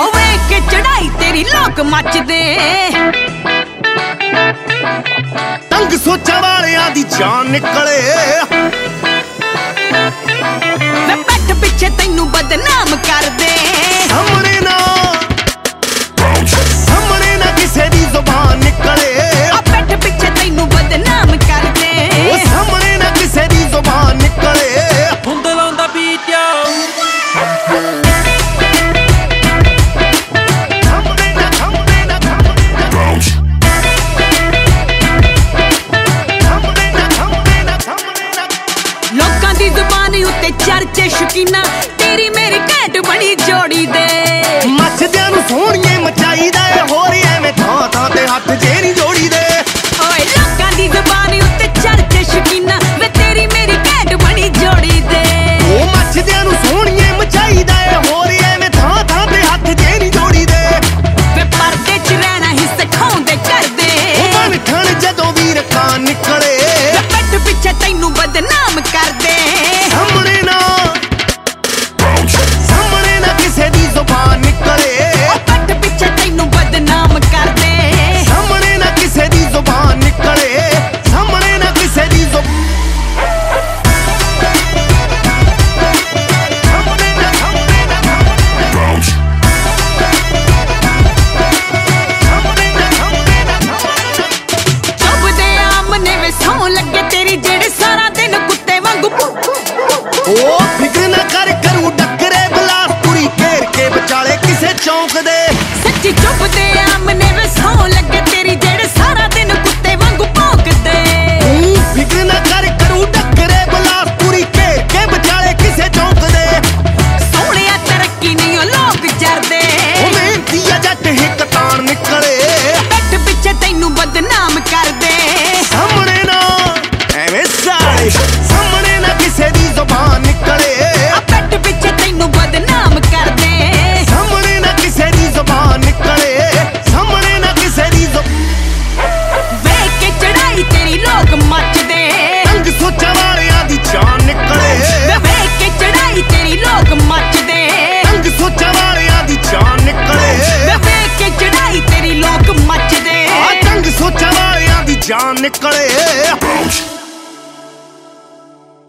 ਓਵੇ ਚੜਾਈ ਤੇਰੀ ਲੋਕ ਮੱਚਦੇ। ਤੰਗ ਸੋਚਾਂ ਵਾਲਿਆਂ ਦੀ ਜਾਨ ਨਿਕਲੇ। ਵੇ ਪੱਟ ਪਿੱਛੇ ਤੈਨੂੰ ਬਦਨਾਮ ਕਰਦੇ। ਬੱਚੇ ਸ਼ੁਕੀਨਾ ਤੇਰੀ ਮੇਰੀ ਘੈਂਟ ਬਣੀ ਜੋੜੀ ਦੇ। ਮੱਛਦਿਆਂ ਨੂੰ ਸੋਹਣੀ jump with it. ਜਾਨ ਨਿਕਲੇ